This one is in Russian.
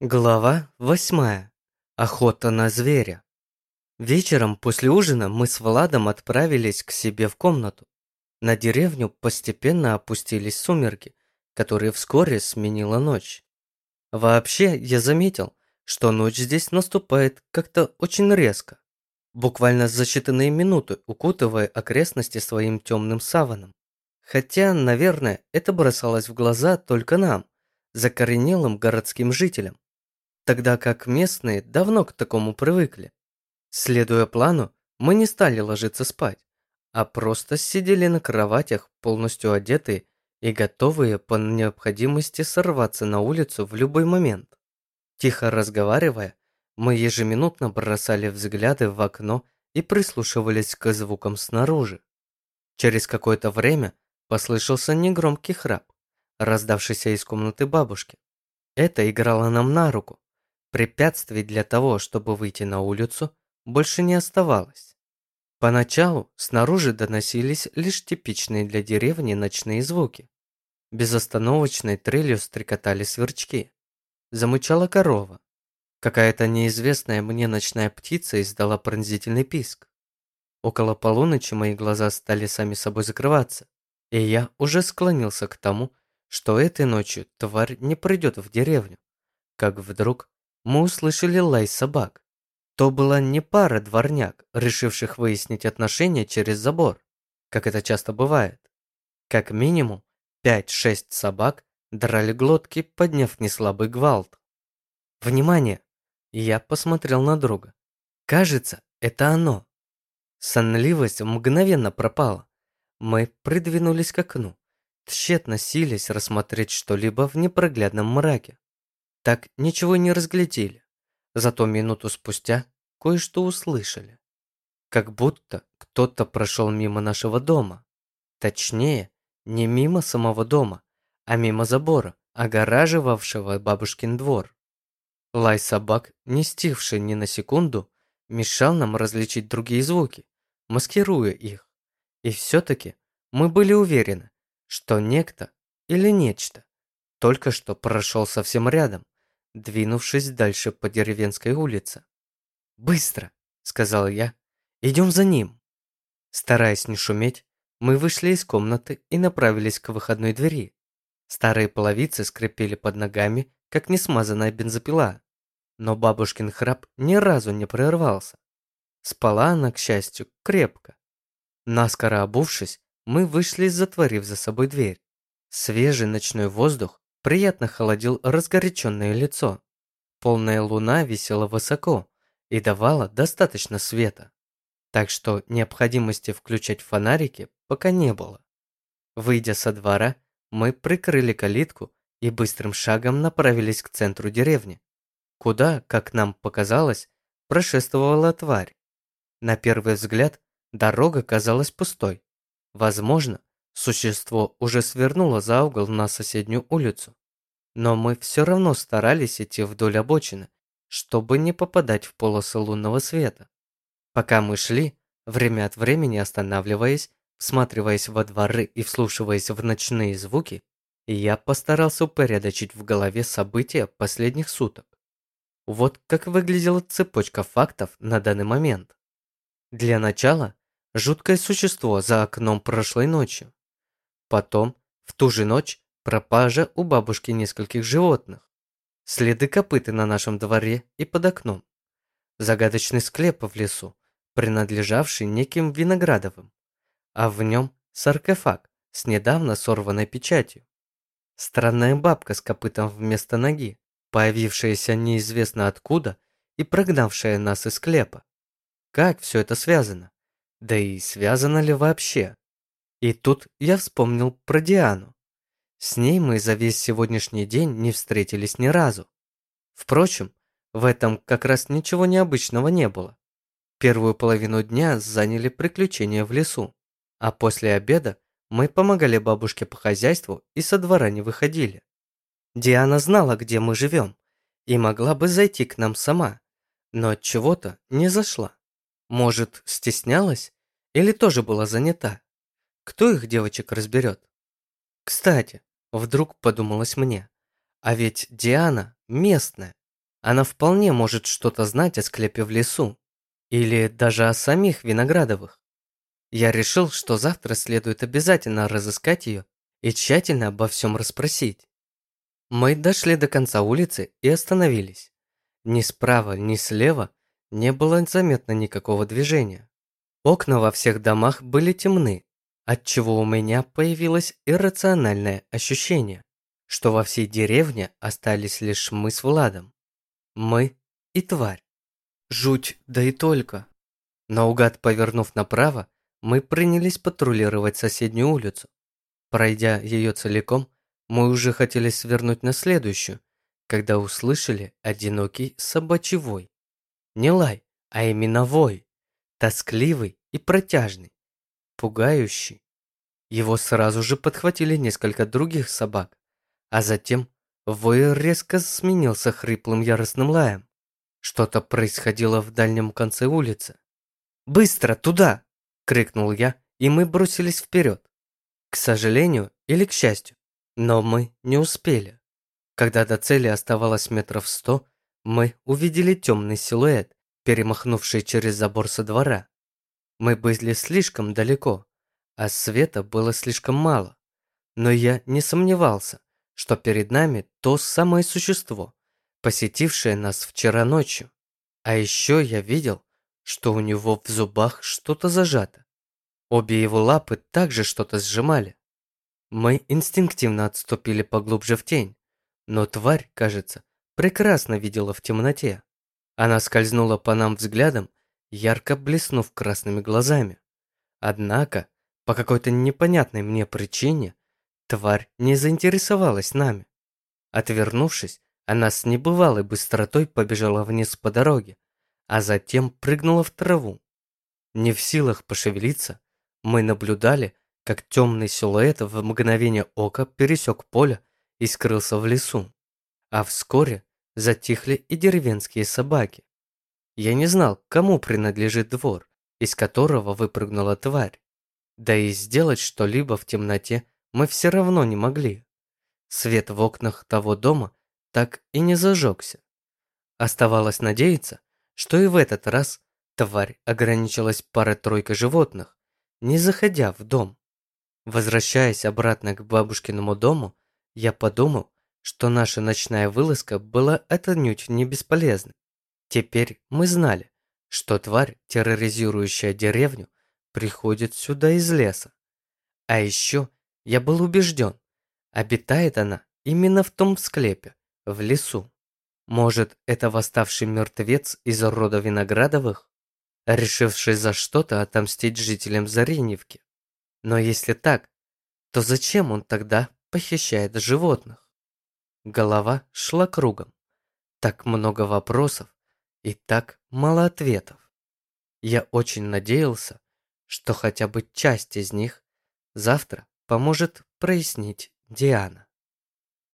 Глава восьмая. Охота на зверя. Вечером после ужина мы с Владом отправились к себе в комнату. На деревню постепенно опустились сумерки, которые вскоре сменила ночь. Вообще, я заметил, что ночь здесь наступает как-то очень резко, буквально за считанные минуты укутывая окрестности своим темным саваном. Хотя, наверное, это бросалось в глаза только нам, закоренелым городским жителям тогда как местные давно к такому привыкли. Следуя плану, мы не стали ложиться спать, а просто сидели на кроватях, полностью одетые и готовые по необходимости сорваться на улицу в любой момент. Тихо разговаривая, мы ежеминутно бросали взгляды в окно и прислушивались к звукам снаружи. Через какое-то время послышался негромкий храп, раздавшийся из комнаты бабушки. Это играло нам на руку, Препятствий для того, чтобы выйти на улицу, больше не оставалось. Поначалу снаружи доносились лишь типичные для деревни ночные звуки. Безостановочной трелью стрекотали сверчки. Замычала корова. Какая-то неизвестная мне ночная птица издала пронзительный писк. Около полуночи мои глаза стали сами собой закрываться, и я уже склонился к тому, что этой ночью тварь не придет в деревню. Как вдруг мы услышали лай собак. То была не пара дворняк, решивших выяснить отношения через забор, как это часто бывает. Как минимум, 5-6 собак драли глотки, подняв неслабый гвалт. Внимание! Я посмотрел на друга. Кажется, это оно. Сонливость мгновенно пропала. Мы придвинулись к окну, тщетно сились рассмотреть что-либо в непроглядном мраке так ничего не разглядели. Зато минуту спустя кое-что услышали. Как будто кто-то прошел мимо нашего дома. Точнее, не мимо самого дома, а мимо забора, огораживавшего бабушкин двор. Лай собак, не стихший ни на секунду, мешал нам различить другие звуки, маскируя их. И все-таки мы были уверены, что некто или нечто только что прошел совсем рядом, двинувшись дальше по деревенской улице. «Быстро!» – сказал я. «Идем за ним!» Стараясь не шуметь, мы вышли из комнаты и направились к выходной двери. Старые половицы скрипели под ногами, как несмазанная бензопила. Но бабушкин храп ни разу не прервался. Спала она, к счастью, крепко. Наскоро обувшись, мы вышли, затворив за собой дверь. Свежий ночной воздух приятно холодил разгоряченное лицо. Полная луна висела высоко и давала достаточно света, так что необходимости включать фонарики пока не было. Выйдя со двора, мы прикрыли калитку и быстрым шагом направились к центру деревни, куда, как нам показалось, прошествовала тварь. На первый взгляд дорога казалась пустой. Возможно, Существо уже свернуло за угол на соседнюю улицу. Но мы все равно старались идти вдоль обочины, чтобы не попадать в полосы лунного света. Пока мы шли, время от времени останавливаясь, всматриваясь во дворы и вслушиваясь в ночные звуки, я постарался упорядочить в голове события последних суток. Вот как выглядела цепочка фактов на данный момент. Для начала, жуткое существо за окном прошлой ночью. Потом, в ту же ночь, пропажа у бабушки нескольких животных. Следы копыты на нашем дворе и под окном. Загадочный склеп в лесу, принадлежавший неким Виноградовым. А в нем саркофаг с недавно сорванной печатью. Странная бабка с копытом вместо ноги, появившаяся неизвестно откуда и прогнавшая нас из склепа. Как все это связано? Да и связано ли вообще? И тут я вспомнил про Диану. С ней мы за весь сегодняшний день не встретились ни разу. Впрочем, в этом как раз ничего необычного не было. Первую половину дня заняли приключения в лесу, а после обеда мы помогали бабушке по хозяйству и со двора не выходили. Диана знала, где мы живем, и могла бы зайти к нам сама, но от чего-то не зашла. Может, стеснялась или тоже была занята? Кто их девочек разберет? Кстати, вдруг подумалось мне, а ведь Диана местная, Она вполне может что-то знать о склепе в лесу. Или даже о самих Виноградовых. Я решил, что завтра следует обязательно разыскать ее и тщательно обо всем расспросить. Мы дошли до конца улицы и остановились. Ни справа, ни слева не было заметно никакого движения. Окна во всех домах были темны, отчего у меня появилось иррациональное ощущение, что во всей деревне остались лишь мы с Владом. Мы и тварь. Жуть, да и только. Наугад повернув направо, мы принялись патрулировать соседнюю улицу. Пройдя ее целиком, мы уже хотели свернуть на следующую, когда услышали одинокий собачий вой. Не лай, а именно вой, тоскливый и протяжный, пугающий. Его сразу же подхватили несколько других собак, а затем вой резко сменился хриплым яростным лаем. Что-то происходило в дальнем конце улицы. «Быстро, туда!» – крикнул я, и мы бросились вперед. К сожалению или к счастью, но мы не успели. Когда до цели оставалось метров сто, мы увидели темный силуэт, перемахнувший через забор со двора. Мы были слишком далеко, а света было слишком мало. Но я не сомневался, что перед нами то самое существо, посетившее нас вчера ночью. А еще я видел, что у него в зубах что-то зажато. Обе его лапы также что-то сжимали. Мы инстинктивно отступили поглубже в тень, но тварь, кажется, прекрасно видела в темноте. Она скользнула по нам взглядом, ярко блеснув красными глазами. Однако, по какой-то непонятной мне причине, тварь не заинтересовалась нами. Отвернувшись, она с небывалой быстротой побежала вниз по дороге, а затем прыгнула в траву. Не в силах пошевелиться, мы наблюдали, как темный силуэт в мгновение ока пересек поле и скрылся в лесу. А вскоре затихли и деревенские собаки. Я не знал, кому принадлежит двор, из которого выпрыгнула тварь. Да и сделать что-либо в темноте мы все равно не могли. Свет в окнах того дома так и не зажегся. Оставалось надеяться, что и в этот раз тварь ограничилась парой-тройкой животных, не заходя в дом. Возвращаясь обратно к бабушкиному дому, я подумал, что наша ночная вылазка была отнюдь не бесполезной. Теперь мы знали, что тварь, терроризирующая деревню, приходит сюда из леса. А еще я был убежден, обитает она именно в том склепе, в лесу. Может, это восставший мертвец из рода Виноградовых, решивший за что-то отомстить жителям Зареневки? Но если так, то зачем он тогда похищает животных? Голова шла кругом. Так много вопросов и так мало ответов. Я очень надеялся, что хотя бы часть из них завтра поможет прояснить Диана.